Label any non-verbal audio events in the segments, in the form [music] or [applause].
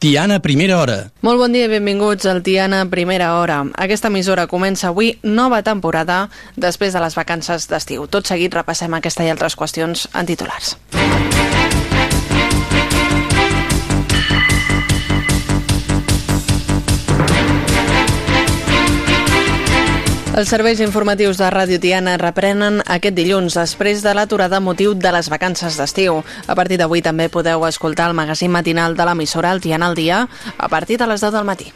Tiana Primera Hora. Molt bon dia i benvinguts al Tiana Primera Hora. Aquesta emissora comença avui nova temporada després de les vacances d'estiu. Tot seguit repassem aquesta i altres qüestions en titulars. Els serveis informatius de Ràdio Tiana reprenen aquest dilluns després de l'aturada motiu de les vacances d'estiu. A partir d'avui també podeu escoltar el magazín matinal de l'emissora El Tiana al dia a partir de les 10 del matí.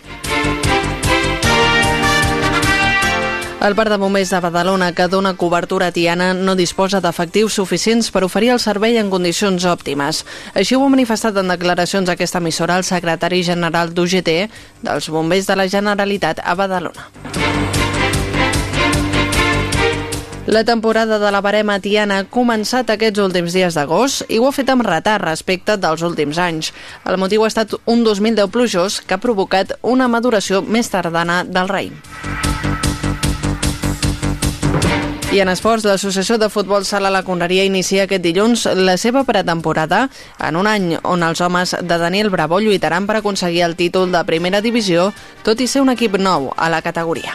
El Parc de Bombers de Badalona, que dona cobertura a Tiana, no disposa d'efectius suficients per oferir el servei en condicions òptimes. Així ho ha manifestat en declaracions aquesta emissora el secretari general d'UGT dels Bombers de la Generalitat a Badalona. La temporada de la barema tiana ha començat aquests últims dies d'agost i ho ha fet amb retard respecte dels últims anys. El motiu ha estat un 2010 plujós que ha provocat una maduració més tardana del raïm. I en esports, l'Associació de Futbol Sala La Conreria inicia aquest dilluns la seva pretemporada en un any on els homes de Daniel Bravo lluitaran per aconseguir el títol de primera divisió, tot i ser un equip nou a la categoria.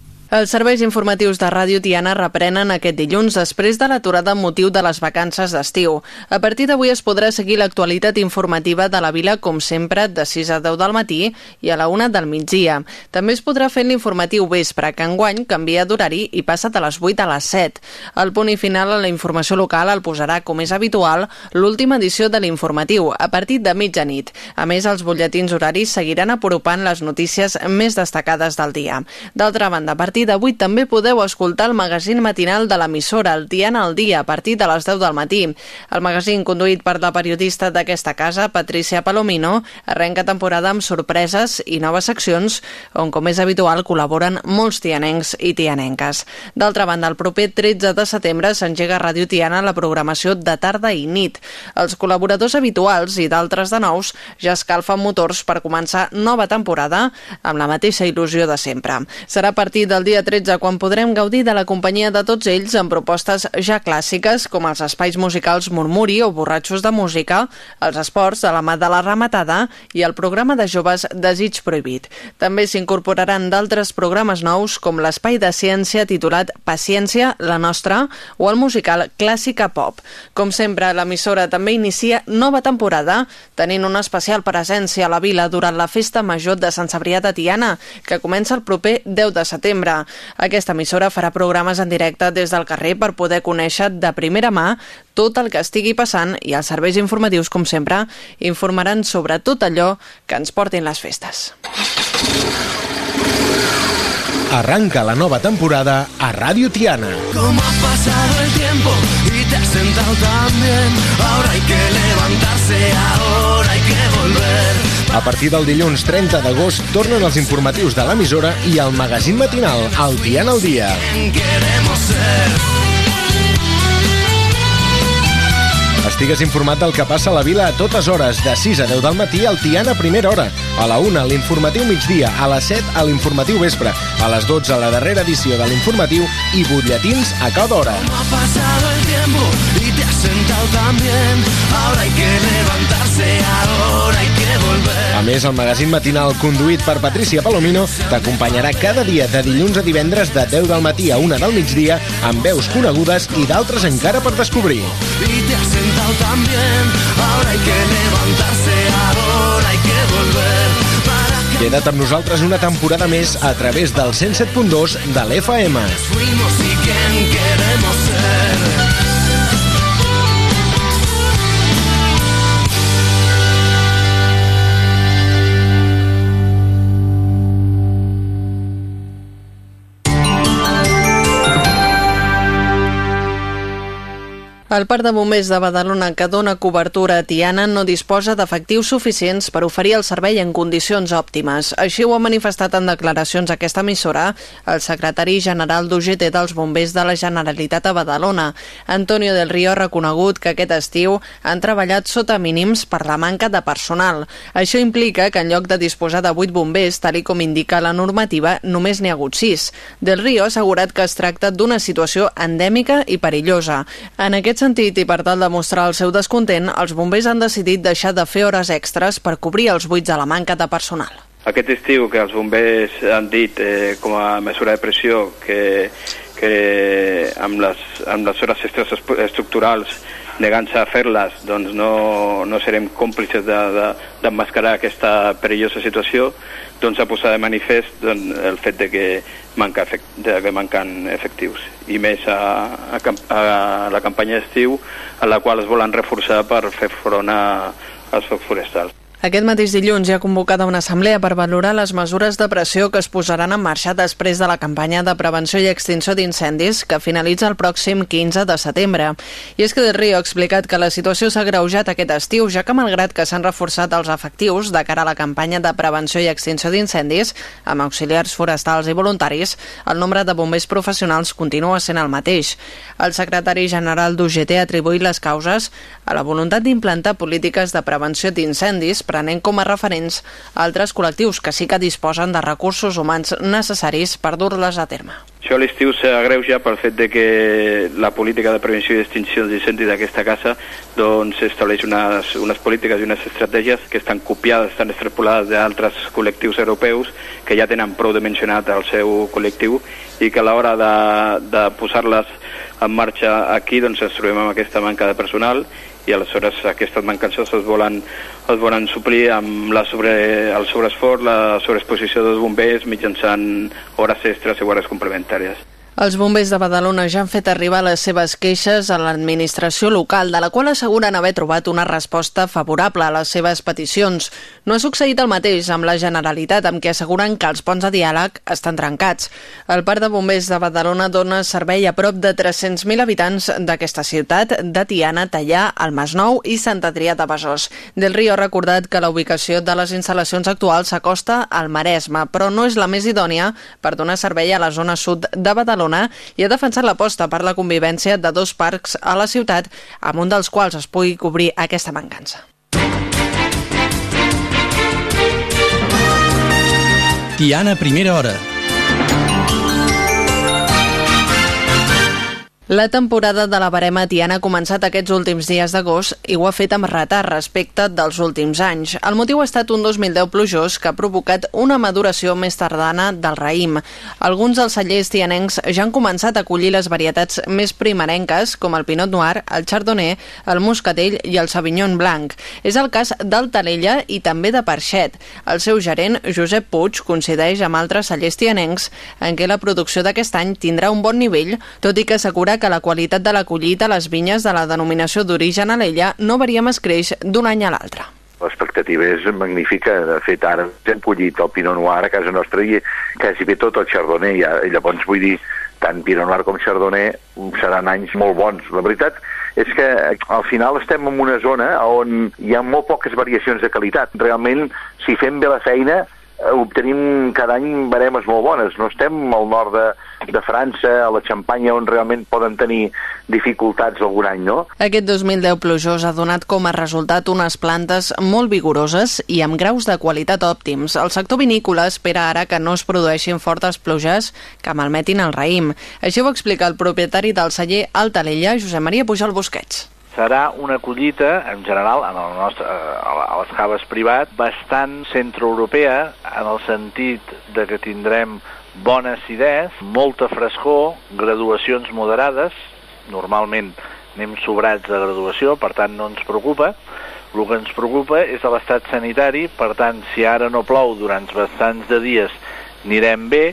Els serveis informatius de Ràdio Tiana reprenen aquest dilluns després de l'aturada amb motiu de les vacances d'estiu. A partir d'avui es podrà seguir l'actualitat informativa de la vila, com sempre, de 6 a 10 del matí i a la 1 del migdia. També es podrà fer l'informatiu vespre, que enguany canvia d'horari i passa de les 8 a les 7. El punt i final a la informació local el posarà, com és habitual, l'última edició de l'informatiu, a partir de mitjanit. A més, els butlletins horaris seguiran apropant les notícies més destacades del dia. D'altra banda, a partir partir d'avui també podeu escoltar el magazín matinal de l'emissora, el Tiana al dia, a partir de les 10 del matí. El magazín, conduït per la periodista d'aquesta casa, Patricia Palomino, arrenca temporada amb sorpreses i noves seccions on, com és habitual, col·laboren molts tianencs i tianenques. D'altra banda, el proper 13 de setembre s'engega a Ràdio Tiana la programació de tarda i nit. Els col·laboradors habituals i d'altres de nous ja escalfen motors per començar nova temporada amb la mateixa il·lusió de sempre. Serà a partir del dia dia 13, quan podrem gaudir de la companyia de tots ells amb propostes ja clàssiques, com els espais musicals Murmuri o Borratxos de Música, els esports de la mà de la rematada i el programa de joves Desig Prohibit. També s'incorporaran d'altres programes nous, com l'espai de ciència titulat Paciència, la nostra, o el musical Clàssica Pop. Com sempre, l'emissora també inicia nova temporada, tenint una especial presència a la vila durant la Festa Major de Sant Cebrià de Tiana, que comença el proper 10 de setembre. Aquesta emissora farà programes en directe des del carrer per poder conèixer de primera mà tot el que estigui passant i els serveis informatius, com sempre, informaran sobre tot allò que ens portin les festes. Arranca la nova temporada a Radio Tiana. Como ha pasado el tiempo y te has sentado tan bien, ahora hay que levantarse, ahora hay que. A partir del dilluns 30 d'agost tornen els informatius de l'emissora i el magazín matinal, el dia. Queremos ser Estigues informat del que passa a la vila a totes hores, de 6 a 10 del matí al Tiana Primera Hora, a la 1 l'informatiu migdia, a les 7 a l'informatiu vespre, a les 12 a la darrera edició de l'informatiu i butlletins a cada hora. Bien, ahora hay que levantarse, ahora hay que volver. A més, el magazín matinal conduït per Patricia Palomino t'acompanyarà cada dia de dilluns a divendres de 10 del matí a 1 del migdia amb veus conegudes i d'altres encara per descobrir. Y te has sentado tan bien, ahora hay que levantarse, ahora hay que volver. Queda't amb nosaltres una temporada més a través del 107.2 de l'FM. fuimos y quién queremos ser. El Parc de Bombers de Badalona, que dona cobertura a Tiana, no disposa d'efectius suficients per oferir el servei en condicions òptimes. Així ho ha manifestat en declaracions a aquesta emissora el secretari general d'UGT dels Bombers de la Generalitat a Badalona. Antonio del Río ha reconegut que aquest estiu han treballat sota mínims per la manca de personal. Això implica que en lloc de disposar de 8 bombers, tal com indica la normativa, només n'hi ha hagut 6. Del Río ha assegurat que es tracta d'una situació endèmica i perillosa. En aquest sentit, i per tal de mostrar el seu descontent, els bombers han decidit deixar de fer hores extres per cobrir els buits a la manca de personal. Aquest estiu que els bombers han dit eh, com a mesura de pressió que, que amb, les, amb les hores extres estructurals negant-se a fer-les, doncs no, no serem còmplices d'emmascarar de, de, aquesta perillosa situació, doncs ha posat de manifest doncs, el fet de que, manca efect, de que manquen efectius, i més a, a, a la campanya d'estiu, a la qual es volen reforçar per fer front a, als focs forestals. Aquest mateix dilluns hi ha convocat una assemblea per valorar les mesures de pressió que es posaran en marxa després de la campanya de prevenció i extinció d'incendis que finalitza el pròxim 15 de setembre. I és que Del Río ha explicat que la situació s'ha greujat aquest estiu, ja que malgrat que s'han reforçat els efectius de cara a la campanya de prevenció i extinció d'incendis, amb auxiliars forestals i voluntaris, el nombre de bombers professionals continua sent el mateix. El secretari general d'UGT ha atribuït les causes a la voluntat d'implantar polítiques de prevenció d'incendis prenent com a referents altres col·lectius que sí que disposen de recursos humans necessaris per dur-les a terme. Això a l'estiu s'agreuja pel fet de que la política de prevenció i extinció d'incendis d'aquesta casa doncs, estableix unes, unes polítiques i unes estratègies que estan copiades, estan extrapolades d'altres col·lectius europeus que ja tenen prou dimensionat el seu col·lectiu i que a l'hora de, de posar-les en marxa aquí doncs, ens trobem amb aquesta manca de personal i aleshores aquestes mancances es volen, es volen suplir amb la sobre, el sobreesforç, la sobreexposició dels bombers mitjançant hores extres i hores complementàries. Els bombers de Badalona ja han fet arribar les seves queixes a l'administració local, de la qual asseguren haver trobat una resposta favorable a les seves peticions. No ha succeït el mateix amb la Generalitat, amb què asseguren que els ponts de diàleg estan trencats. El Parc de Bombers de Badalona dona servei a prop de 300.000 habitants d'aquesta ciutat, de Tiana, Tallà, el Masnou i Sant Adrià de Besòs. Del Rio ha recordat que la ubicació de les instal·lacions actuals s'acosta al Maresme, però no és la més idònia per donar servei a la zona sud de Badalona Barcelona i ha defensat l'aposta per la convivència de dos parcs a la ciutat, amb un dels quals es pugui cobrir aquesta mancança. Tiana, primera hora. La temporada de la barema Tiana ha començat aquests últims dies d'agost i ho ha fet amb retard respecte dels últims anys. El motiu ha estat un 2010 plujós que ha provocat una maduració més tardana del raïm. Alguns dels cellers tianencs ja han començat a collir les varietats més primerenques, com el Pinot Noir, el Chardonnay, el Muscatell i el Sauvignon Blanc. És el cas del Talella i també de Parxet. El seu gerent, Josep Puig, coincideix amb altres cellers tianencs en què la producció d'aquest any tindrà un bon nivell, tot i que assegura que la qualitat de la collita a les vinyes de la denominació d'origen a l'ella no varia més creix d'un any a l'altre. L'expectativa és magnífica. De fet, ara hem collit el Pinot Noir a casa nostra i quasi bé tot el Chardonnay. I llavors, vull dir, tant Pinot Noir com Chardonnay seran anys molt bons. La veritat és que al final estem en una zona on hi ha molt poques variacions de qualitat. Realment, si fem bé la feina, Eh, obtenim cada any baremes molt bones. No estem al nord de, de França, a la Xampanya, on realment poden tenir dificultats algun any, no? Aquest 2010 plujós ha donat com a resultat unes plantes molt vigoroses i amb graus de qualitat òptims. El sector vinícola espera ara que no es produeixin fortes pluges que malmetin el raïm. Això ho explica el propietari del celler Altalella, Josep Maria Pujol Busquets serà una collita, en general, en el nostre, eh, a les caves privat, bastant centroeuropea, en el sentit de que tindrem bona acidesa, molta frescor, graduacions moderades, normalment anem sobrats de graduació, per tant no ens preocupa. El que ens preocupa és l'estat sanitari, per tant, si ara no plou durant bastants de dies, anirem bé,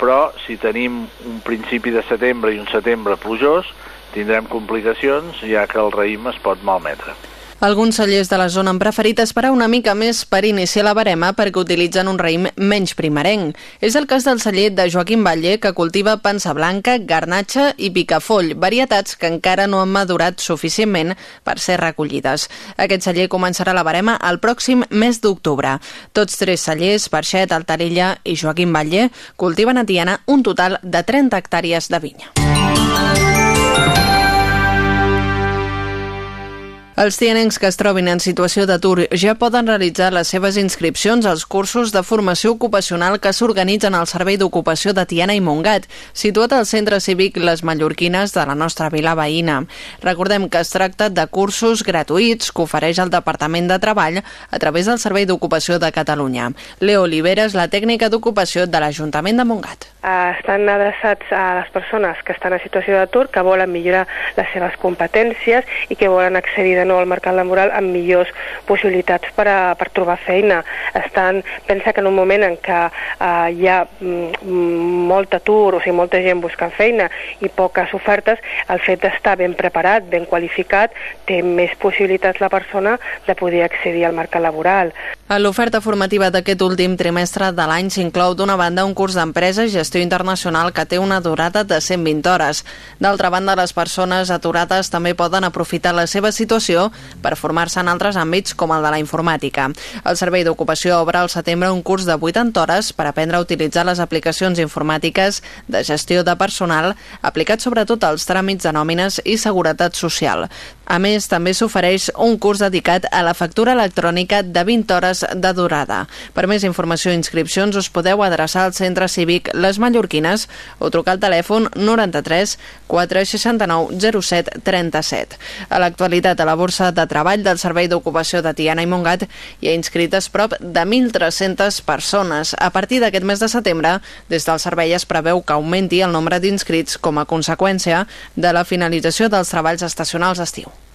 però si tenim un principi de setembre i un setembre plujós, tindrem complicacions ja que el raïm es pot malmetre. Alguns cellers de la zona han preferit esperar una mica més per iniciar la barema perquè utilitzen un raïm menys primerenc. És el cas del celler de Joaquim Batlle, que cultiva pansa blanca, garnatxa i picafoll, varietats que encara no han madurat suficientment per ser recollides. Aquest celler començarà la barema el pròxim mes d'octubre. Tots tres cellers, Parxet, Altarella i Joaquim Batlle, cultiven a Tiana un total de 30 hectàrees de vinya. Els tianencs que es trobin en situació d'atur ja poden realitzar les seves inscripcions als cursos de formació ocupacional que s'organitzen al Servei d'Ocupació de Tiana i Montgat, situat al Centre Cívic Les Mallorquines de la nostra vila veïna. Recordem que es tracta de cursos gratuïts que ofereix el Departament de Treball a través del Servei d'Ocupació de Catalunya. Leo Oliveres, la tècnica d'ocupació de l'Ajuntament de Montgat. Estan adreçats a les persones que estan en situació d'atur, que volen millorar les seves competències i que volen accedir de nou al mercat laboral amb millors possibilitats per, a, per trobar feina. Estan, pensa que en un moment en què uh, hi ha mm, molt atur, o sigui, molta gent buscant feina i poques ofertes, el fet d'estar ben preparat, ben qualificat, té més possibilitats la persona de poder accedir al mercat laboral. A l'oferta formativa d'aquest últim trimestre de l'any s'inclou d'una banda un curs d'empresa i gestió internacional que té una durada de 120 hores. D'altra banda, les persones aturades també poden aprofitar la seva situació per formar-se en altres àmbits com el de la informàtica. El Servei d'Ocupació obre al setembre un curs de 80 hores per aprendre a utilitzar les aplicacions informàtiques de gestió de personal aplicat sobretot als tràmits de nòmines i seguretat social. A més, també s'ofereix un curs dedicat a la factura electrònica de 20 hores de durada. Per més informació i inscripcions us podeu adreçar al Centre Cívic Les Mallorquines o trucar al telèfon 93 469 07 37. A l'actualitat, a la Borsa de Treball del Servei d'Ocupació de Tiana i Montgat hi ha inscrites prop de 1.300 persones. A partir d'aquest mes de setembre, des del servei es preveu que augmenti el nombre d'inscrits com a conseqüència de la finalització dels treballs estacionals d'estiu.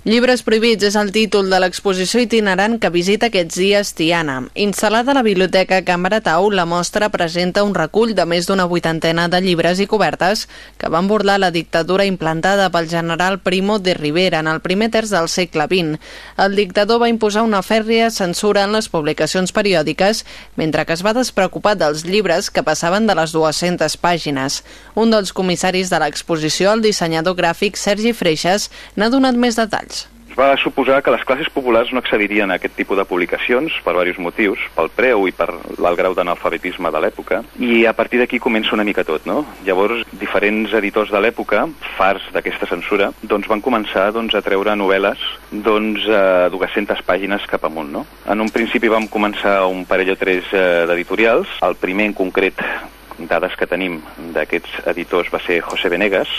Llibres prohibits és el títol de l'exposició itinerant que visita aquests dies Tiana. Instal·lada a la Biblioteca Can Baratau, la mostra presenta un recull de més d'una vuitantena de llibres i cobertes que van burlar la dictadura implantada pel general Primo de Rivera en el primer terç del segle XX. El dictador va imposar una fèrria censura en les publicacions periòdiques, mentre que es va despreocupar dels llibres que passaven de les 200 pàgines. Un dels comissaris de l'exposició, el dissenyador gràfic Sergi Freixas, n'ha donat més detalls. Es va suposar que les classes populars no accedirien a aquest tipus de publicacions per diversos motius, pel preu i per l'alt grau d'analfabetisme de l'època, i a partir d'aquí comença una mica tot, no? Llavors, diferents editors de l'època, fars d'aquesta censura, doncs van començar doncs, a treure novel·les doncs, a 200 pàgines cap amunt, no? En un principi vam començar un parell o tres eh, d'editorials, el primer en concret dades que tenim d'aquests editors va ser José Venegas,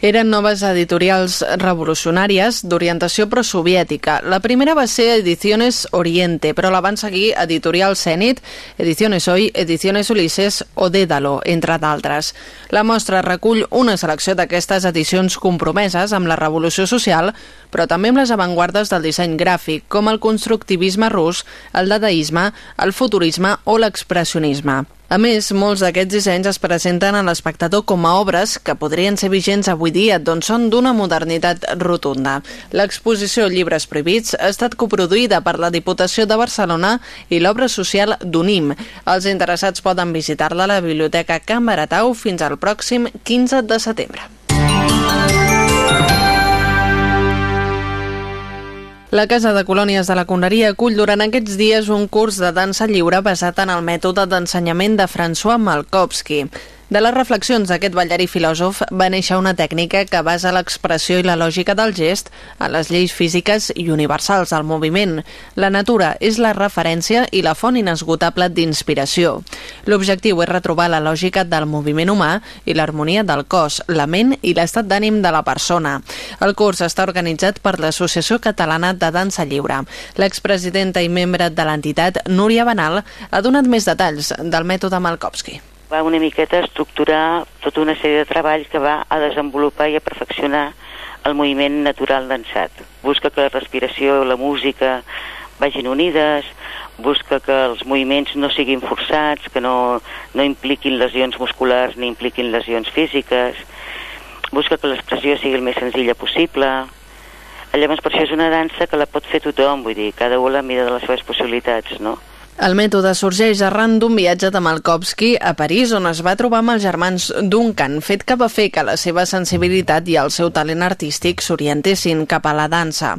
eren noves editorials revolucionàries d'orientació prosoviètica. La primera va ser Ediciones Oriente, però la van seguir Editorial Zenit, Ediciones Hoy, Ediciones Ulises o Dédalo, entre d'altres. La mostra recull una selecció d'aquestes edicions compromeses amb la revolució social, però també amb les avantguardes del disseny gràfic, com el constructivisme rus, el dadaisme, el futurisme o l'expressionisme. A més, molts d'aquests dissenys es presenten a l'espectador com a obres que podrien ser vigents avui dia, doncs són d'una modernitat rotunda. L'exposició Llibres Prohibits ha estat coproduïda per la Diputació de Barcelona i l'obra social d'UNIM. Els interessats poden visitar-la a la Biblioteca Can Baratau fins al pròxim 15 de setembre. La Casa de Colònies de la Conneria acull durant aquests dies un curs de dansa lliure basat en el mètode d'ensenyament de François Malkovski. De les reflexions d'aquest ballarí filòsof va néixer una tècnica que basa l'expressió i la lògica del gest en les lleis físiques i universals del moviment. La natura és la referència i la font inesgotable d'inspiració. L'objectiu és retrobar la lògica del moviment humà i l'harmonia del cos, la ment i l'estat d'ànim de la persona. El curs està organitzat per l'Associació Catalana de Dansa Lliure. L'expresidenta i membre de l'entitat, Núria Benal, ha donat més detalls del mètode Malkovski va una miqueta estructurar tota una sèrie de treballs que va a desenvolupar i a perfeccionar el moviment natural dansat. Busca que la respiració la música vagin unides, busca que els moviments no siguin forçats, que no, no impliquin lesions musculars ni impliquin lesions físiques, busca que l'expressió sigui el més senzilla possible, Llavors, per això és una dansa que la pot fer tothom, vull dir, cada un la mida de les seves possibilitats, no? El mètode sorgeix arran d'un viatge de Malkovsky a París, on es va trobar amb els germans Duncan, fet que va fer que la seva sensibilitat i el seu talent artístic s'orientessin cap a la dansa.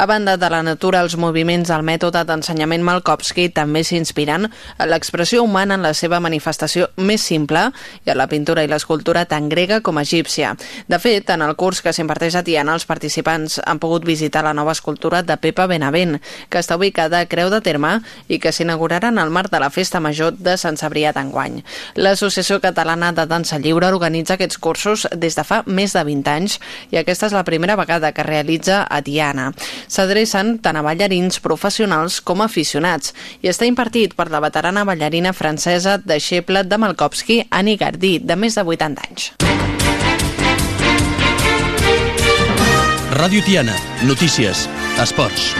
A banda de la natura, els moviments del mètode d'ensenyament Malkovsky també s'inspiren a l'expressió humana en la seva manifestació més simple i a la pintura i l'escultura tant grega com egípcia. De fet, en el curs que s'imparteix a Tiana, els participants han pogut visitar la nova escultura de Pepa Benavent, que està ubicada a Creu de Terme i que s'inaugura s'inauguraran al marc de la Festa Major de Sant Cebrià d'enguany. L'Associació Catalana de Dansa Lliure organitza aquests cursos des de fa més de 20 anys i aquesta és la primera vegada que realitza a Tiana. S'adrecen tant a ballarins professionals com a aficionats i està impartit per la veterana ballarina francesa de Xeple de Malkovsky, Annie Gardí, de més de 80 anys. Ràdio Tiana, notícies, esports.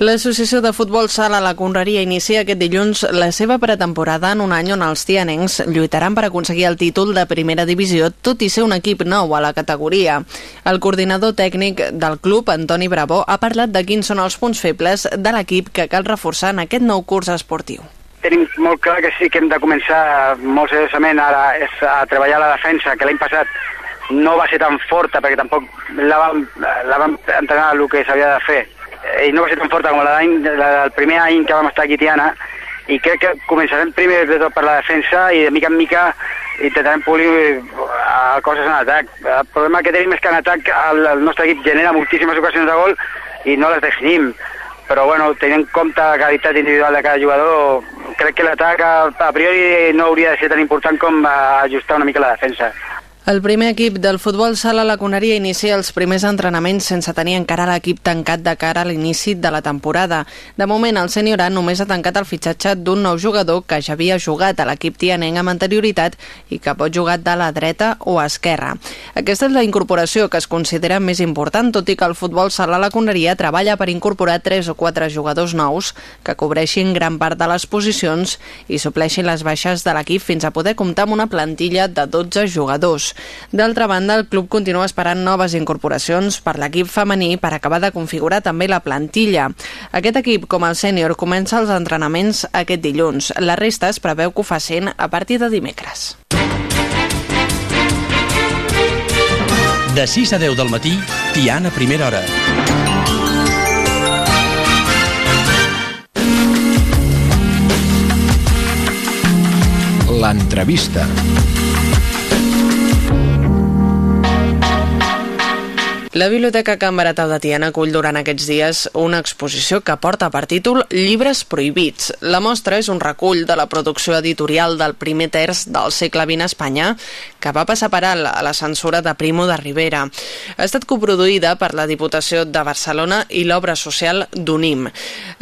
L'Associació de Futbol Sala La Conreria inicia aquest dilluns la seva pretemporada en un any on els tianencs lluitaran per aconseguir el títol de primera divisió, tot i ser un equip nou a la categoria. El coordinador tècnic del club, Antoni Bravo, ha parlat de quins són els punts febles de l'equip que cal reforçar en aquest nou curs esportiu. Tenim molt clar que sí que hem de començar molt seriosament ara és a treballar la defensa, que l'any passat no va ser tan forta perquè tampoc la vam, la vam entrenar el que s'havia de fer i eh, no va ser tan forta com la, la del primer any que vam estar aquí Tiana i crec que començarem primer de tot per la defensa i de mica en mica intentarem polir eh, coses en atac. El problema que tenim és que en atac el, el nostre equip genera moltíssimes ocasions de gol i no les definim. Però bueno, tenint en compte la qualitat individual de cada jugador, crec que l'atac a, a priori no hauria de ser tan important com ajustar una mica la defensa. El primer equip del futbol sala la Coneria inicia els primers entrenaments sense tenir encara l'equip tancat de cara a l'inici de la temporada. De moment, el sènior A només ha tancat el fitxatge d'un nou jugador que ja havia jugat a l'equip tianenc amb anterioritat i que pot jugar de la dreta o esquerra. Aquesta és la incorporació que es considera més important, tot i que el futbol sala la Coneria treballa per incorporar tres o quatre jugadors nous que cobreixin gran part de les posicions i supleixin les baixes de l'equip fins a poder comptar amb una plantilla de 12 jugadors. D'altra banda, el club continua esperant noves incorporacions per l'equip femení per acabar de configurar també la plantilla. Aquest equip, com el sènior, comença els entrenaments aquest dilluns. La resta es preveu que ho facin a partir de dimecres. De 6 a 10 del matí, Tiana Primera Hora. L'entrevista. La Biblioteca Can Baratau de Tiana acull durant aquests dies una exposició que porta per títol Llibres prohibits. La mostra és un recull de la producció editorial del primer terç del segle XX a Espanya, que va passar per a la censura de Primo de Rivera. Ha estat coproduïda per la Diputació de Barcelona i l'obra social d'UNIM.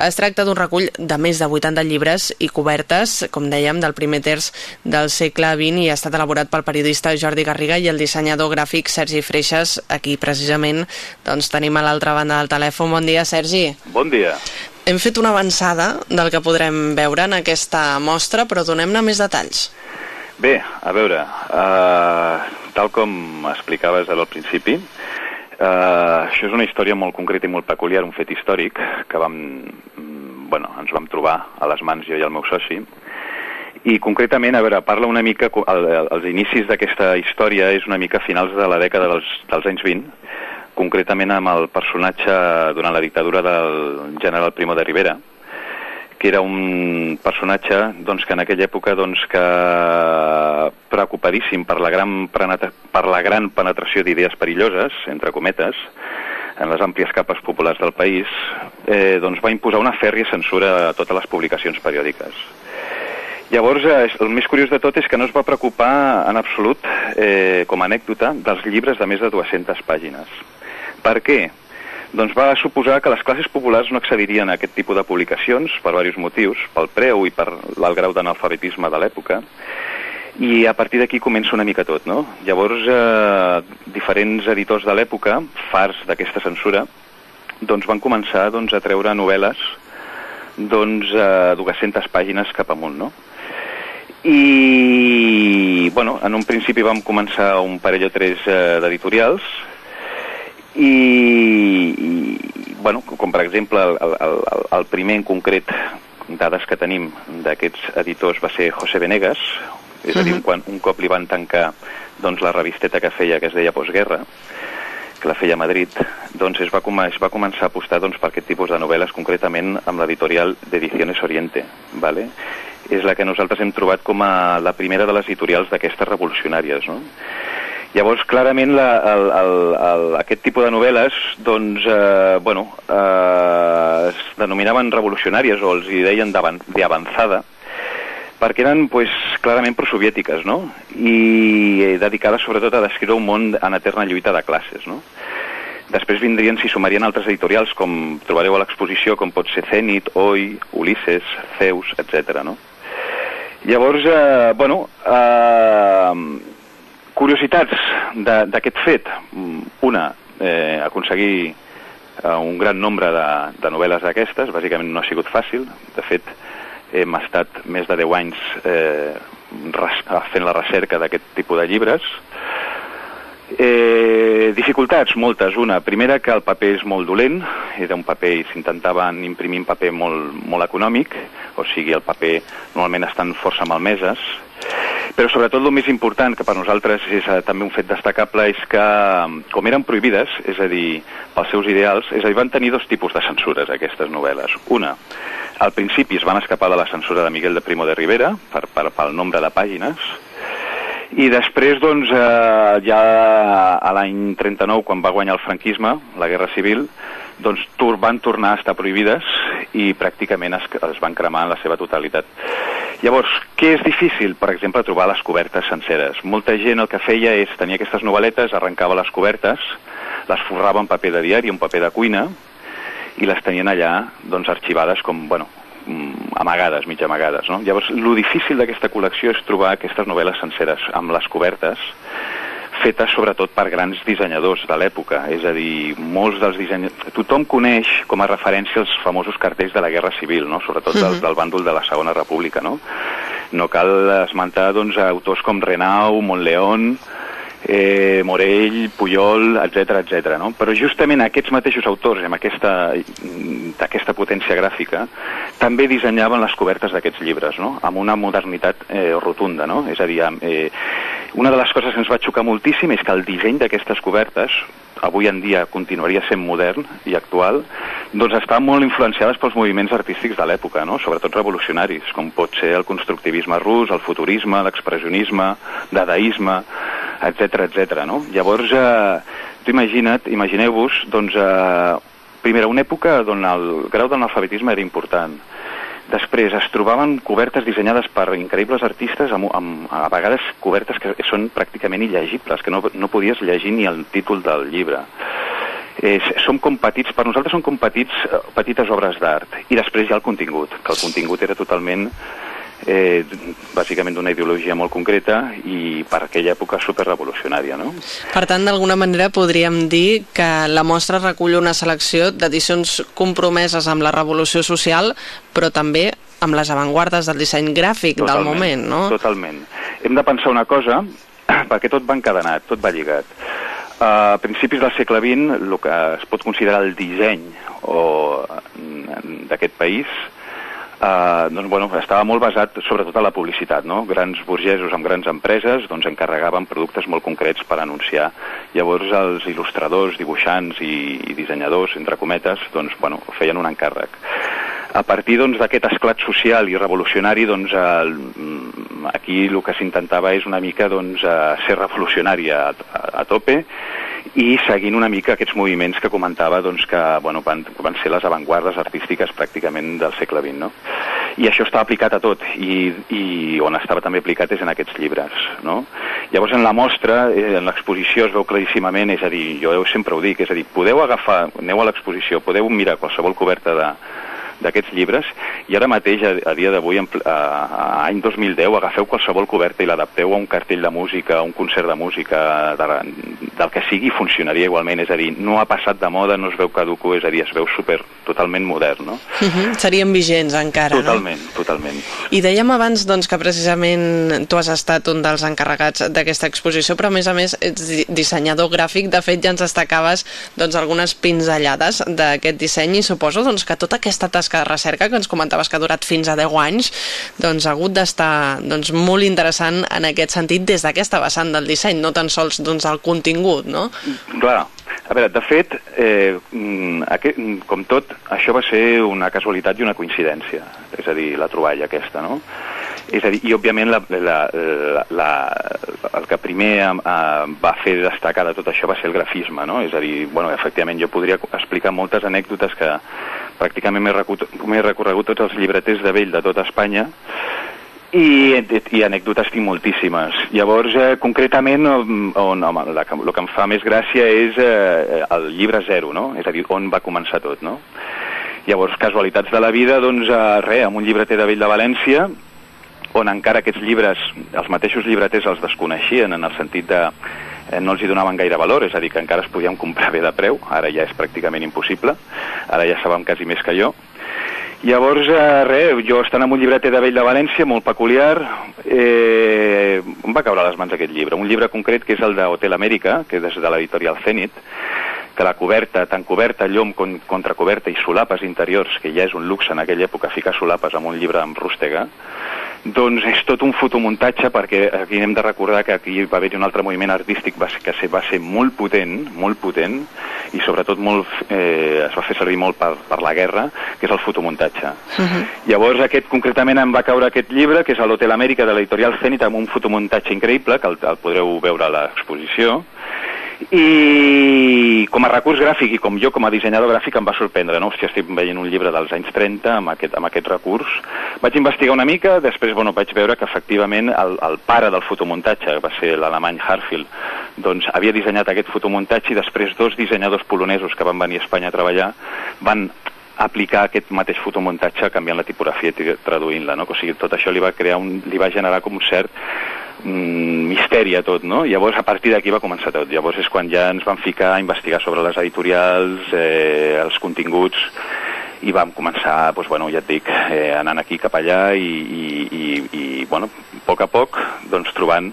Es tracta d'un recull de més de 80 llibres i cobertes, com dèiem, del primer terç del segle XX i ha estat elaborat pel periodista Jordi Garriga i el dissenyador gràfic Sergi Freixas, aquí precisament precisament doncs, tenim a l'altra banda del telèfon. Bon dia, Sergi. Bon dia. Hem fet una avançada del que podrem veure en aquesta mostra, però donem-ne més detalls. Bé, a veure, uh, tal com explicaves al principi, uh, això és una història molt concreta i molt peculiar, un fet històric que vam, mm, bueno, ens vam trobar a les mans jo i el meu soci, i concretament, a veure, parla una mica, el, els inicis d'aquesta història és una mica a finals de la dècada dels, dels anys 20, concretament amb el personatge durant la dictadura del general Primo de Rivera, que era un personatge doncs, que en aquella època doncs, que preocupadíssim per la gran, per la gran penetració d'idees perilloses, entre cometes, en les àmplies capes populars del país, eh, doncs va imposar una fèrria censura a totes les publicacions periòdiques. Llavors, eh, el més curiós de tot és que no es va preocupar en absolut, eh, com a anècdota, dels llibres de més de 200 pàgines. Per què? Doncs va suposar que les classes populars no accedirien a aquest tipus de publicacions per diversos motius, pel preu i per l'alt grau d'analfabetisme de l'època, i a partir d'aquí comença una mica tot, no? Llavors, eh, diferents editors de l'època, fars d'aquesta censura, doncs van començar doncs, a treure novel·les doncs, a 200 pàgines cap amunt, no? I, bueno, en un principi vam començar un parell o tres eh, d'editorials i, i, bueno, com per exemple el, el, el, el primer en concret dades que tenim d'aquests editors va ser José Venegas, és a dir, quan un cop li van tancar doncs, la revisteta que feia, que es deia Postguerra, que la feia a Madrid, doncs es va, com es va començar a apostar doncs, per aquest tipus de novel·les, concretament amb l'editorial d'Ediciones Oriente. Vale? És la que nosaltres hem trobat com a la primera de les editorials d'aquestes revolucionàries. No? Llavors, clarament, la, el, el, el, aquest tipus de novel·les, doncs, eh, bueno, eh, es denominaven revolucionàries o els hi deien d'avan- d'avançada, perquè eren pues, clarament prosoviètiques, no? I dedicades sobretot a descriure un món en eterna lluita de classes, no? Després vindrien, s'hi sumarien altres editorials, com trobareu a l'exposició, com pot ser Zenit, Oi, Ulisses, Zeus, etc. no? Llavors, eh, bueno, eh, curiositats d'aquest fet. Mm, Una, eh, aconseguir eh, un gran nombre de, de novel·les d'aquestes, bàsicament no ha sigut fàcil. De fet, hem estat més de 10 anys eh, fent la recerca d'aquest tipus de llibres. Eh, dificultats, moltes. Una, primera, que el paper és molt dolent, era un paper i s'intentaven imprimir un paper molt, molt econòmic, o sigui, el paper normalment estan força malmeses, però sobretot el més important, que per nosaltres és eh, també un fet destacable, és que com eren prohibides, és a dir, pels seus ideals, és a dir, van tenir dos tipus de censures aquestes novel·les. Una, al principi es van escapar de la censura de Miguel de Primo de Rivera per, per, pel nombre de pàgines, i després, doncs, eh, ja a l'any 39, quan va guanyar el franquisme, la Guerra Civil, doncs van tornar a estar prohibides i pràcticament es, es van cremar en la seva totalitat. Llavors, què és difícil? Per exemple, trobar les cobertes senceres. Molta gent el que feia és tenir aquestes novel·letes, arrencava les cobertes, les forrava en paper de diari, en paper de cuina, i les tenien allà doncs, arxivades com, bueno, mm, amagades, mig amagades. No? Llavors, lo difícil d'aquesta col·lecció és trobar aquestes novel·les senceres amb les cobertes, fetes sobretot per grans dissenyadors de l'època, és a dir, molts dels dissenyadors... Tothom coneix com a referència els famosos cartells de la Guerra Civil, no? sobretot del, Mhm. del bàndol de la Segona República. No, no cal esmentar doncs, autors com Renau, Montleón, eh, Morell, Puyol, etc etc. no? Però justament aquests mateixos autors, amb aquesta, aquesta potència gràfica, també dissenyaven les cobertes d'aquests llibres, no? amb una modernitat eh, rotunda. No? És a dir, amb, eh, una de les coses que ens va xocar moltíssim és que el disseny d'aquestes cobertes, avui en dia continuaria sent modern i actual, doncs estan molt influenciades pels moviments artístics de l'època, no? sobretot revolucionaris, com pot ser el constructivisme rus, el futurisme, l'expressionisme, dadaisme, etc etc. no? Llavors, eh, imagina't, imagineu-vos, doncs, eh, primera, una època on el grau d'analfabetisme era important, Després es trobaven cobertes dissenyades per increïbles artistes, amb, amb, a vegades cobertes que són pràcticament il·legibles, que no, no podies llegir ni el títol del llibre. Eh, som com petits, per nosaltres són com petits, eh, petites obres d'art. I després hi ha el contingut, que el contingut era totalment eh, bàsicament d'una ideologia molt concreta i per aquella època superrevolucionària, no? Per tant, d'alguna manera podríem dir que la mostra recull una selecció d'edicions compromeses amb la revolució social, però també amb les avantguardes del disseny gràfic del moment, no? Totalment. Hem de pensar una cosa, [clears throat] perquè tot va encadenat, tot va lligat. A principis del segle XX, el que es pot considerar el disseny o mm, d'aquest país Uh, doncs, bueno, estava molt basat sobretot a la publicitat, no? Grans burgesos amb grans empreses doncs, encarregaven productes molt concrets per anunciar. Llavors els il·lustradors, dibuixants i, i dissenyadors, entre cometes, doncs, bueno, feien un encàrrec. A partir doncs, d'aquest doncs, esclat social i revolucionari, doncs, el, aquí el que s'intentava és una mica doncs, ser revolucionari a, a, a tope i seguint una mica aquests moviments que comentava doncs, que bueno, van, van ser les avantguardes artístiques pràcticament del segle XX. No? I això està aplicat a tot, i, i on estava també aplicat és en aquests llibres. No? Llavors en la mostra, eh, en l'exposició es veu claríssimament, és a dir, jo sempre ho dic, és a dir, podeu agafar, aneu a l'exposició, podeu mirar qualsevol coberta de, d'aquests llibres i ara mateix, a, a dia d'avui, a, a any 2010, agafeu qualsevol coberta i l'adapteu a un cartell de música, a un concert de música, de, del que sigui, funcionaria igualment. És a dir, no ha passat de moda, no es veu caduco, és a dir, es veu super, totalment modern, no? Uh -huh. Serien vigents encara, totalment, totalment. no? I dèiem abans doncs, que precisament tu has estat un dels encarregats d'aquesta exposició, però a més a més ets di- dissenyador gràfic. De fet, ja ens destacaves doncs, algunes pinzellades d'aquest disseny i suposo doncs, que tota aquesta tasca de recerca que ens comentaves que ha durat fins a 10 anys doncs, ha hagut d'estar doncs, molt interessant en aquest sentit des d'aquesta vessant del disseny, no tan sols doncs, el contingut, no? Clar, a veure, de fet, eh, mm, aquest, com tot, això va ser una casualitat i una coincidència, és a dir, la troballa aquesta, no? És a dir, i òbviament la, la, la, la, el que primer eh, va fer destacar de tot això va ser el grafisme, no? És a dir, bueno, efectivament jo podria explicar moltes anècdotes que pràcticament m'he recorregut, tots els llibreters de vell de tota Espanya i, i anècdotes tinc moltíssimes. Llavors, eh, concretament, on, on, home, la, el que em fa més gràcia és eh, el llibre zero, no? És a dir, on va començar tot, no? Llavors, casualitats de la vida, doncs, eh, res, amb un llibreter de Vell de València, on encara aquests llibres, els mateixos llibreters els desconeixien en el sentit de eh, no els hi donaven gaire valor, és a dir, que encara es podien comprar bé de preu, ara ja és pràcticament impossible, ara ja sabem quasi més que jo. Llavors, eh, res, jo estant amb un llibreter de Vell de València, molt peculiar, eh, em va caure a les mans aquest llibre. Un llibre concret que és el d'Hotel Amèrica, que és de l'editorial Zenit, que la coberta, tant coberta, llom, con, contracoberta i solapes interiors, que ja és un luxe en aquella època ficar solapes amb un llibre amb rústega, doncs és tot un fotomuntatge perquè aquí hem de recordar que aquí va haver-hi un altre moviment artístic que va ser molt potent, molt potent, i sobretot molt, eh, es va fer servir molt per, per la guerra, que és el fotomuntatge. Llavors aquest concretament em va caure aquest llibre, que és a l'Hotel Amèrica de l'editorial Zenit, amb un fotomuntatge increïble, que el, el podreu veure a l'exposició, i com a recurs gràfic i com jo com a dissenyador gràfic em va sorprendre, no? Hòstia, estic veient un llibre dels anys 30 amb aquest, amb aquest recurs. Vaig investigar una mica, després bueno, vaig veure que efectivament el, el pare del fotomuntatge, que va ser l'alemany Harfield, doncs havia dissenyat aquest fotomuntatge i després dos dissenyadors polonesos que van venir a Espanya a treballar van aplicar aquest mateix fotomuntatge canviant la tipografia i traduint-la, no? O sigui, tot això li va crear un, li va generar com un cert misteri a tot, no? Llavors, a partir d'aquí va començar tot. Llavors és quan ja ens vam ficar a investigar sobre les editorials, eh, els continguts, i vam començar, doncs, bueno, ja et dic, eh, anant aquí cap allà i, i, i, i bueno, a poc a poc, doncs, trobant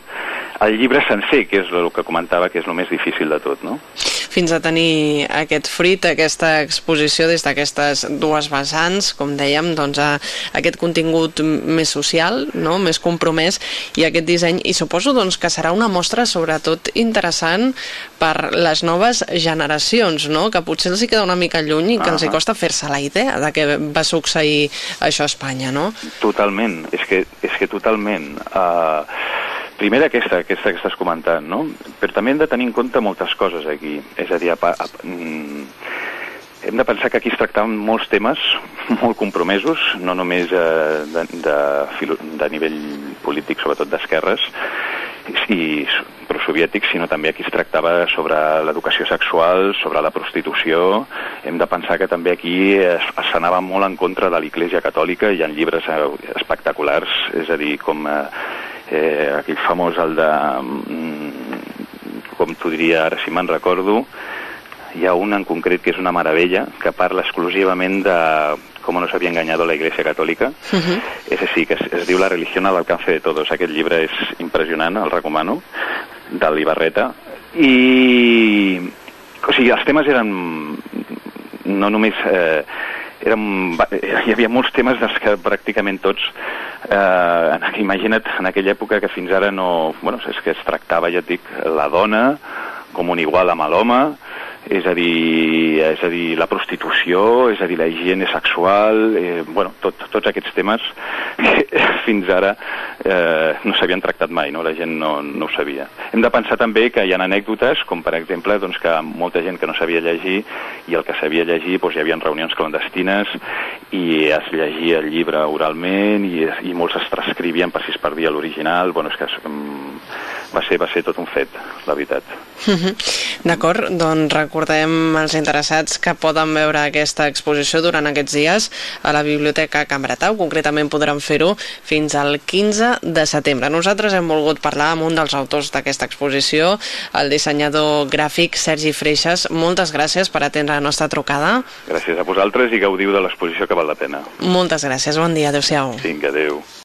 el llibre sencer, que és el que comentava que és el més difícil de tot, no? Fins a tenir aquest fruit, aquesta exposició des d'aquestes dues vessants, com dèiem, doncs, a aquest contingut més social, no? més compromès, i aquest disseny, i suposo doncs, que serà una mostra sobretot interessant per les noves generacions, no? que potser els hi queda una mica lluny i que els hi Ahà. costa fer-se la idea de que va succeir això a Espanya, no? Totalment, és que, és que totalment. Uh, primera aquesta, aquesta que estàs comentant, no? Però també hem de tenir en compte moltes coses aquí. És a dir, a, a, mm, hem de pensar que aquí es tractaven molts temes [laughs] molt compromesos, no només eh, de, de, filo, de nivell polític, sobretot d'esquerres, i prosoviètics, sinó també aquí es tractava sobre l'educació sexual, sobre la prostitució. Hem de pensar que també aquí s'anava molt en contra de l'Iglésia Catòlica, hi ha llibres eh, espectaculars, és a dir, com eh, eh, aquell famós, el de... Mm, com t'ho diria ara, si me'n recordo, hi ha un en concret que és una meravella, que parla exclusivament de com nos había engañado la Iglesia Católica. Uh -huh. Ese sí, que es, es diu La religión al alcance de todos. Aquest llibre és impressionant, el recomano, de l'Ibarreta. I... O sigui, els temes eren no només... Eh, eren, va- hi havia molts temes dels que pràcticament tots eh, imagina't en aquella època que fins ara no... Bueno, és que es tractava, ja et dic, la dona com un igual amb l'home, és a dir, és a dir, la prostitució, és a dir, la higiene sexual, eh, bueno, tot, tots aquests temes que [laughs] fins ara eh, no s'havien tractat mai, no? la gent no, no ho sabia. Hem de pensar també que hi ha anècdotes, com per exemple doncs, que molta gent que no sabia llegir i el que sabia llegir doncs, hi havia reunions clandestines i es llegia el llibre oralment i, i molts es transcrivien per si es perdia l'original, bueno, és que és, mm, va ser, va ser tot un fet, la veritat. D'acord, doncs recordem als interessats que poden veure aquesta exposició durant aquests dies a la Biblioteca Can Bretau, concretament podran fer-ho fins al 15 de setembre. Nosaltres hem volgut parlar amb un dels autors d'aquesta exposició, el dissenyador gràfic Sergi Freixas. Moltes gràcies per atendre la nostra trucada. Gràcies a vosaltres i gaudiu de l'exposició que val la pena. Moltes gràcies, bon dia, adeu-siau. Vinga, adeu.